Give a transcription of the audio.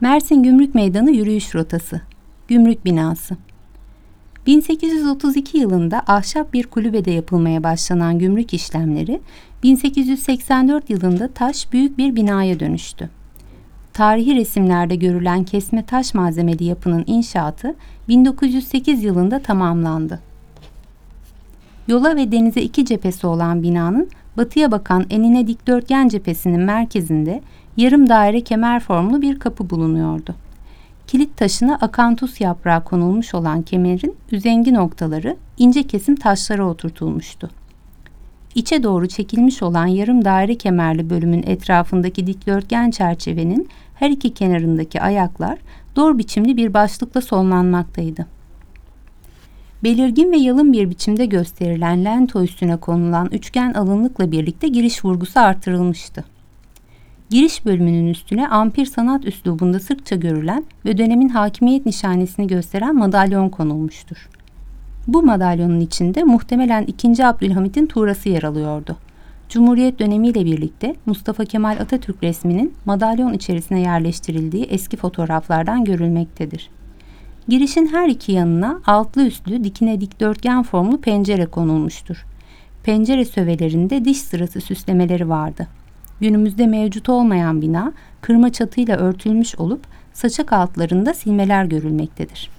Mersin Gümrük Meydanı yürüyüş rotası. Gümrük binası. 1832 yılında ahşap bir kulübede yapılmaya başlanan gümrük işlemleri 1884 yılında taş büyük bir binaya dönüştü. Tarihi resimlerde görülen kesme taş malzemeli yapının inşaatı 1908 yılında tamamlandı. Yola ve denize iki cephesi olan binanın batıya bakan enine dikdörtgen cephesinin merkezinde yarım daire kemer formlu bir kapı bulunuyordu. Kilit taşına akantus yaprağı konulmuş olan kemerin üzengi noktaları ince kesim taşlara oturtulmuştu. İçe doğru çekilmiş olan yarım daire kemerli bölümün etrafındaki dikdörtgen çerçevenin her iki kenarındaki ayaklar dor biçimli bir başlıkla sonlanmaktaydı. Belirgin ve yalın bir biçimde gösterilen lento üstüne konulan üçgen alınlıkla birlikte giriş vurgusu artırılmıştı. Giriş bölümünün üstüne ampir sanat üslubunda sıkça görülen ve dönemin hakimiyet nişanesini gösteren madalyon konulmuştur. Bu madalyonun içinde muhtemelen 2. Abdülhamit'in tuğrası yer alıyordu. Cumhuriyet dönemiyle birlikte Mustafa Kemal Atatürk resminin madalyon içerisine yerleştirildiği eski fotoğraflardan görülmektedir. Girişin her iki yanına altlı üstlü dikine dikdörtgen formlu pencere konulmuştur. Pencere sövelerinde diş sırası süslemeleri vardı. Günümüzde mevcut olmayan bina kırma çatıyla örtülmüş olup saçak altlarında silmeler görülmektedir.